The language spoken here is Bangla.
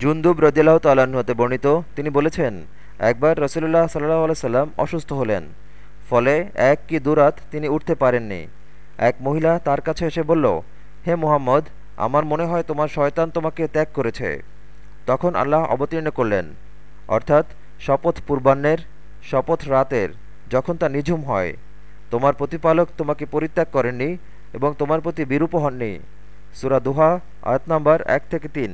জুন্দুব রদিল্লাহ তাল্লাহ্ন হতে বর্ণিত, তিনি বলেছেন, একবার রসুল্লাহ সাল্লাহ সাল্লাম অসুস্থ হলেন। ফলে এক কি দুরাত তিনি উঠতে পারেননি। এক মহিলা তার কাছে এসে বলল, হে মুহাম্মদ, আমার মনে হয় তোমার শয়তান তোমাকে ত্যাগ করেছে। তখন আল্লাহ অবতীর্ণ করলেন। অর্থাৎ শপথ পূর্বাহ্নের, শপথ রাতের, যখন তা নিঝুম হয়, তোমার প্রতিপালক তোমাকে পরিত্যাগ করেননি এবং তোমার প্রতি বিরূপ হননি। সুরা দুহা, আয়াত নম্বর এক থেকে তিন।